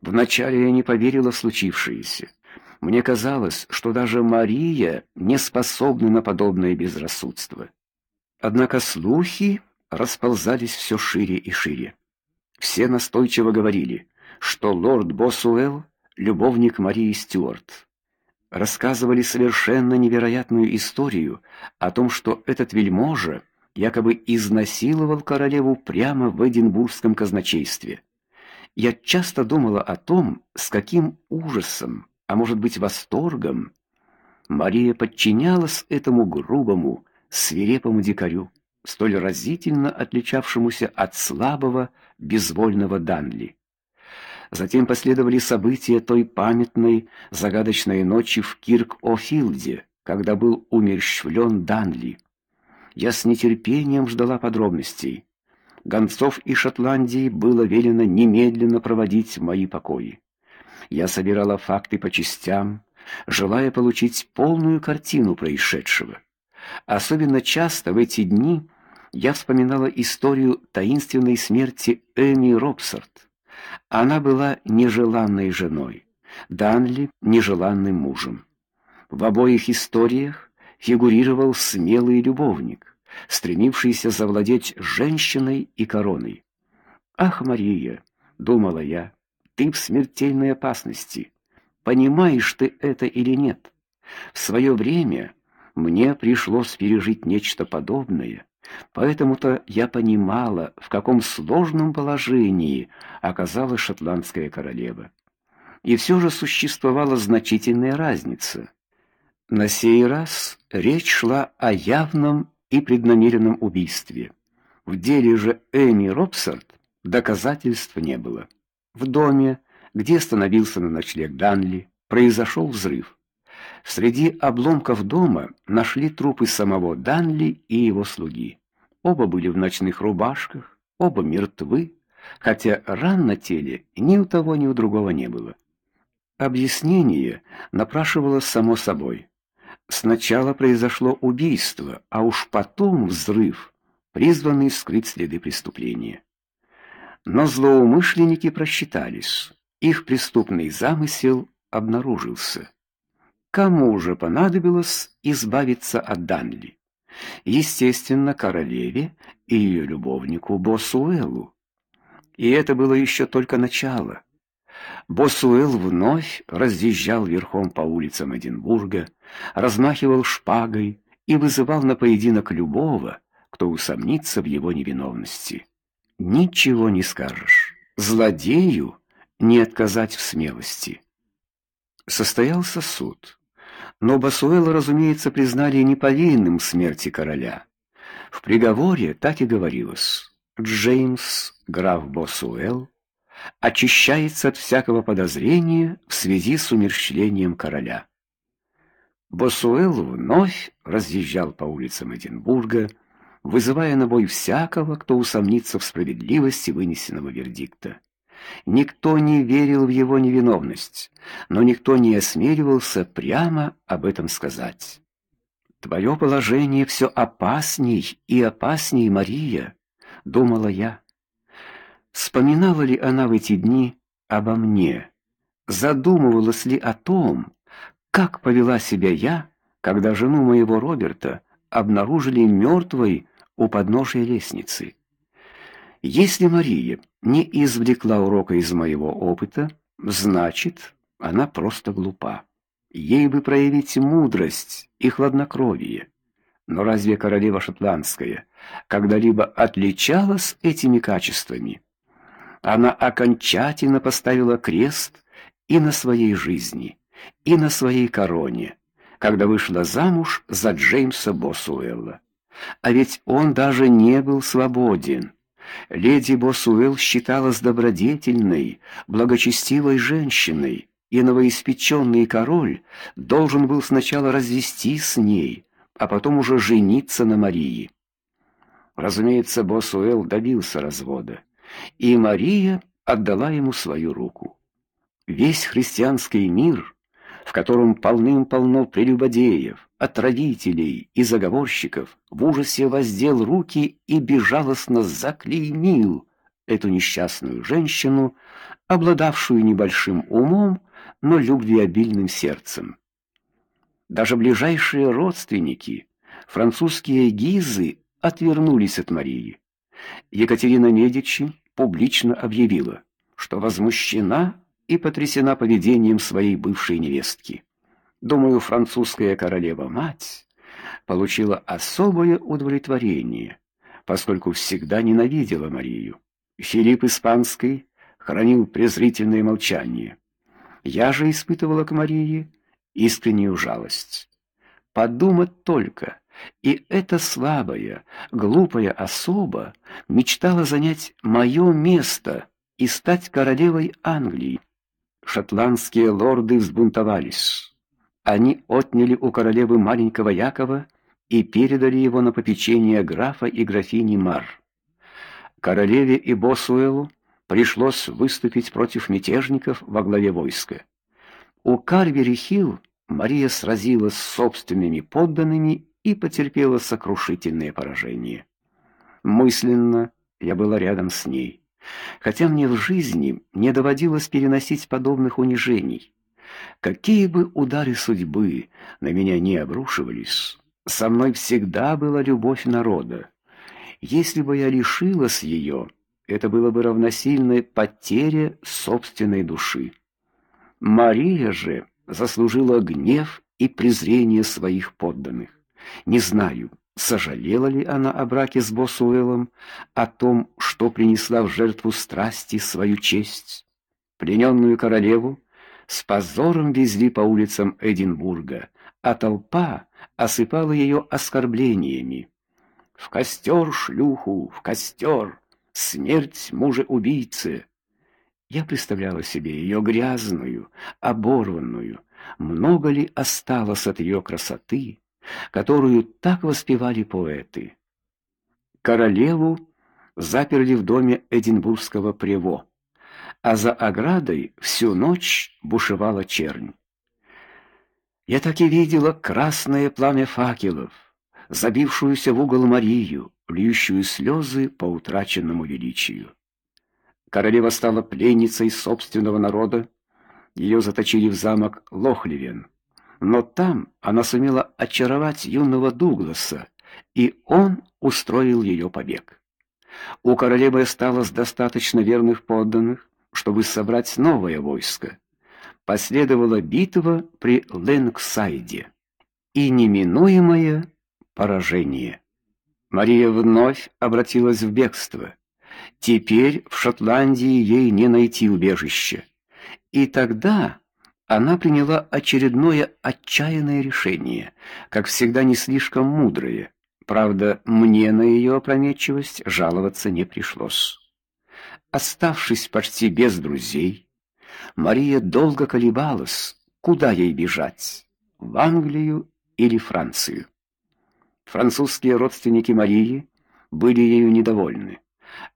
Вначале я не поверила в случившееся. Мне казалось, что даже Мария не способна на подобное безрассудство. Однако слухи расползались все шире и шире. Все настойчиво говорили, что лорд Босуэлл любовник Марии Стюарт. Рассказывали совершенно невероятную историю о том, что этот вельможа якобы изнасиловал королеву прямо в Эдинбургском казначействе. Я часто думала о том, с каким ужасом, а может быть, восторгом Мария подчинялась этому грубому, свирепому дикарю, столь разительно отличавшемуся от слабого, безвольного Данли. Затем последовали события той памятной, загадочной ночи в Кирк-О'Филде, когда был умерщвлен Данли. Я с нетерпением ждала подробностей. Гонцов из Шотландии было велено немедленно проводить в мои покои. Я собирала факты по частям, желая получить полную картину происшедшего. Особенно часто в эти дни я вспоминала историю таинственной смерти Эми Робсарт. Она была нежеланной женой, Данли нежеланным мужем. В обоих историях фигурировал смелый любовник, стремившийся завладеть женщиной и короной. Ах, Мария, думала я, ты в смертельной опасности. Понимаешь ты это или нет? В свое время мне пришлось пережить нечто подобное. Поэтому-то я понимала, в каком сложном положении оказалась шотландская королева. И все же существовала значительная разница. На сей раз речь шла о явном и преднамеренном убийстве. В деле же Эми Робсарт доказательств не было. В доме, где остановился на ночлег Данли, произошел взрыв. Среди обломков дома нашли трупы самого Данли и его слуги. Оба были в ночных рубашках, оба мертвы, хотя ран на теле ни у того, ни у другого не было. Объяснение напрашивалось само собой. Сначала произошло убийство, а уж потом взрыв, призванный скрыть следы преступления. Но злоумышленники просчитались. Их преступный замысел обнаружился. Кому же понадобилось избавиться от Данли? Естественно, королеве и ее любовнику Босуэлу. И это было еще только начало. Босуэл вновь разъезжал верхом по улицам Эдинбурга, размахивал шпагой и вызывал на поединок любого, кто усомнится в его невиновности. Ничего не скажешь. Злодею не отказать в смелости. Состоялся суд. Но Басуэла, разумеется, признали неповинным смерти короля. В приговоре так и говорилось: Джеймс, граф Босуэлл, очищается от всякого подозрения в связи с умерщвлением короля. Босуэлл вновь разъезжал по улицам Эдинбурга, вызывая на бой всякого, кто усомнится в справедливости вынесенного вердикта. Никто не верил в его невиновность, но никто не осмеливался прямо об этом сказать. Твое положение все опасней и опасней, Мария, думала я. Вспоминала ли она в эти дни обо мне? Задумывалась ли о том, как повела себя я, когда жену моего Роберта обнаружили мертвой у подножия лестницы? Если Мария не извлекла урока из моего опыта, значит, она просто глупа. Ей бы проявить мудрость и хладнокровие. Но разве королева шотландская когда-либо отличалась этими качествами? Она окончательно поставила крест и на своей жизни, и на своей короне, когда вышла замуж за Джеймса Босуэлла. А ведь он даже не был свободен. Леди Босуэлл считалась добродетельной, благочестивой женщиной, и новоиспеченный король должен был сначала развестись с ней, а потом уже жениться на Марии. Разумеется, Босуэлл добился развода, и Мария отдала ему свою руку. Весь христианский мир, в котором полным-полно прелюбодеев, отравителей и заговорщиков, в ужасе воздел руки и безжалостно заклеймил эту несчастную женщину, обладавшую небольшим умом, но любвеобильным сердцем. Даже ближайшие родственники, французские гизы, отвернулись от Марии. Екатерина Медичи публично объявила, что возмущена и потрясена поведением своей бывшей невестки. Думаю, французская королева-мать получила особое удовлетворение, поскольку всегда ненавидела Марию. Филипп Испанский хранил презрительное молчание. Я же испытывала к Марии искреннюю жалость. Подумать только, и эта слабая, глупая особа мечтала занять мое место и стать королевой Англии. Шотландские лорды взбунтовались. Они отняли у королевы маленького Якова и передали его на попечение графа и графини Мар. Королеве и Босуэлу пришлось выступить против мятежников во главе войска. У Карвери-Хилл Мария сразилась с собственными подданными и потерпела сокрушительное поражение. Мысленно я была рядом с ней, хотя мне в жизни не доводилось переносить подобных унижений. Какие бы удары судьбы на меня не обрушивались, со мной всегда была любовь народа. Если бы я лишилась ее, это было бы равносильно потере собственной души. Мария же заслужила гнев и презрение своих подданных. Не знаю, сожалела ли она о браке с Босуэлом, о том, что принесла в жертву страсти свою честь. Плененную королеву с позором везли по улицам Эдинбурга, а толпа осыпала ее оскорблениями. В костер шлюху, в костер! Смерть мужа-убийцы! Я представляла себе ее грязную, оборванную. Много ли осталось от ее красоты, которую так воспевали поэты? Королеву заперли в доме Эдинбургского прево, а за оградой всю ночь бушевала чернь. Я так и видела красное пламя факелов, забившуюся в угол Марию, льющую слезы по утраченному величию. Королева стала пленницей собственного народа. Ее заточили в замок Лохливен. Но там она сумела очаровать юного Дугласа, и он устроил ее побег. У королевы осталось достаточно верных подданных, чтобы собрать новое войско. Последовала битва при Ленксайде и неминуемое поражение. Мария вновь обратилась в бегство. Теперь в Шотландии ей не найти убежища. И тогда она приняла очередное отчаянное решение, как всегда не слишком мудрое. Правда, мне на ее опрометчивость жаловаться не пришлось. Оставшись почти без друзей, Мария долго колебалась, куда ей бежать: в Англию или Францию. Французские родственники Марии были ею недовольны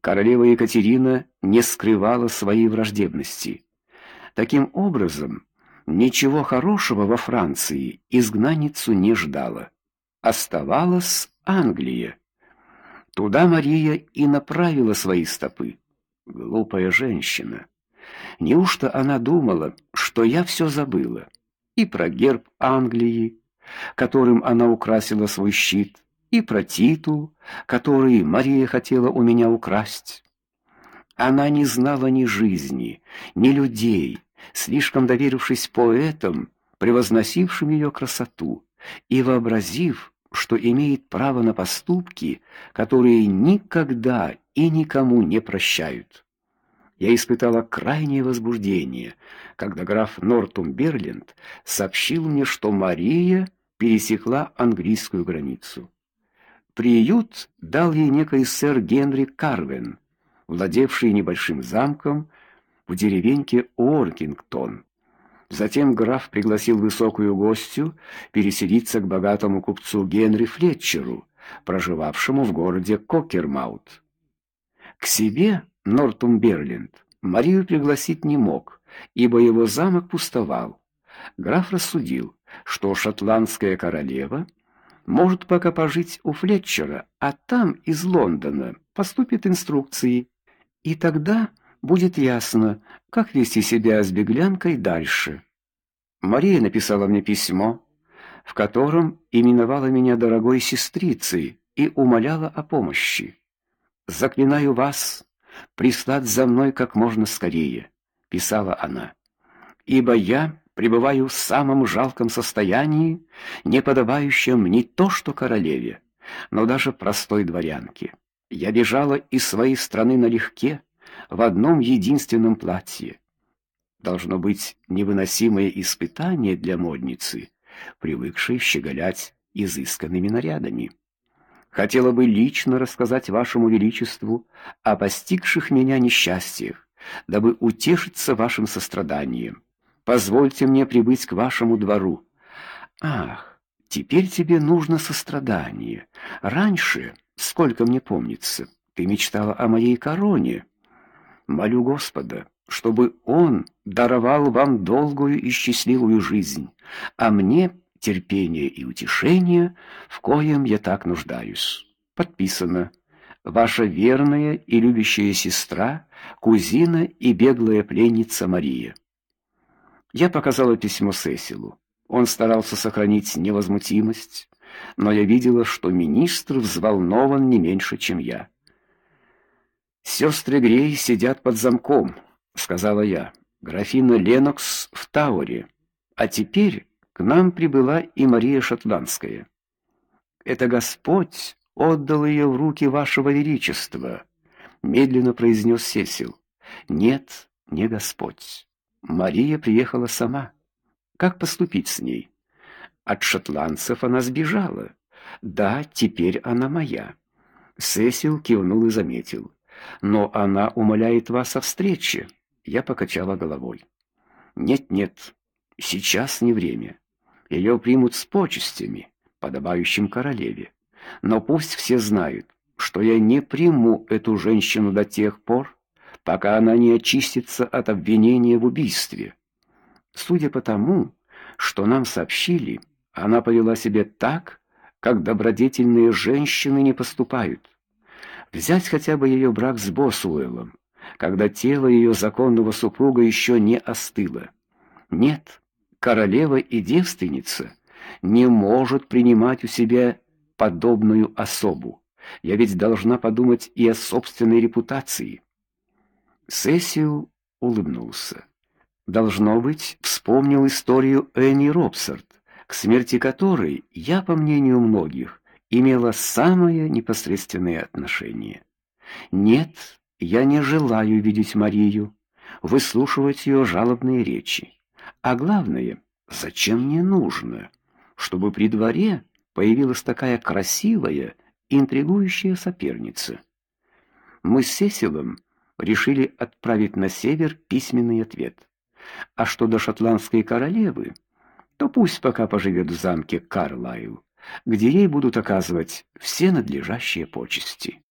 королева Екатерина не скрывала своей враждебности. Таким образом, ничего хорошего во Франции изгнанницу не ждала. Оставалась Англия. Туда Мария и направила свои стопы. Глупая женщина. Неужто она думала, что я все забыла? И про герб Англии, которым она украсила свой щит, и про титул, который Мария хотела у меня украсть. Она не знала ни жизни, ни людей, слишком доверившись поэтам, превозносившим ее красоту, и вообразив, что имеет право на поступки, которые никогда и никому не прощают. Я испытала крайнее возбуждение, когда граф Нортумберленд сообщил мне, что Мария пересекла английскую границу. Приют дал ей некий сэр Генри Карвен, владевший небольшим замком в деревеньке Уоркингтон. Затем граф пригласил высокую гостью переселиться к богатому купцу Генри Флетчеру, проживавшему в городе Кокермаут. К себе Нортумберленд Марию пригласить не мог, ибо его замок пустовал. Граф рассудил, что шотландская королева может пока пожить у Флетчера, а там из Лондона поступят инструкции, И тогда будет ясно, как вести себя с беглянкой дальше. Мария написала мне письмо, в котором именовала меня дорогой сестрицей и умоляла о помощи. Заклинаю вас прислать за мной как можно скорее, писала она. Ибо я пребываю в самом жалком состоянии, не подобающем не то что королеве, но даже простой дворянке. Я бежала из своей страны налегке, в одном единственном платье. Должно быть невыносимое испытание для модницы, привыкшей щеголять изысканными нарядами. Хотела бы лично рассказать вашему величеству о постигших меня несчастьях, дабы утешиться вашим состраданием. Позвольте мне прибыть к вашему двору. Ах, теперь тебе нужно сострадание. Раньше, сколько мне помнится, ты мечтала о моей короне. Молю Господа, чтобы он даровал вам долгую и счастливую жизнь, а мне терпение и утешение, в коем я так нуждаюсь. Подписано ваша верная и любящая сестра, кузина и беглая пленница Мария. Я показала письмо Сесилу. Он старался сохранить невозмутимость, но я видела, что министр взволнован не меньше, чем я. Сестры Грей сидят под замком, сказала я. Графиня Ленокс в Тауре. А теперь к нам прибыла и Мария Шотландская. Это Господь отдал ее в руки вашего величества, медленно произнес Сесил. Нет, не Господь. Мария приехала сама. Как поступить с ней? От шотландцев она сбежала. Да, теперь она моя. Сесил кивнул и заметил: но она умоляет вас о встрече. Я покачала головой. Нет, нет. Сейчас не время. Ее примут с почестями, подобающим королеве. Но пусть все знают, что я не приму эту женщину до тех пор, пока она не очистится от обвинения в убийстве. Судя по тому, что нам сообщили, она повела себя так, как добродетельные женщины не поступают. Взять хотя бы ее брак с Босуэлом, когда тело ее законного супруга еще не остыло. Нет, королева и девственница не может принимать у себя подобную особу. Я ведь должна подумать и о собственной репутации. Сесил улыбнулся. Должно быть, вспомнил историю Энни Робсарт, к смерти которой я, по мнению многих, имела самое непосредственное отношение. Нет, я не желаю видеть Марию, выслушивать ее жалобные речи. А главное, зачем мне нужно, чтобы при дворе появилась такая красивая, интригующая соперница? Мы с Сесилом решили отправить на север письменный ответ. А что до шотландской королевы, то пусть пока поживет в замке Карлайл где ей будут оказывать все надлежащие почести.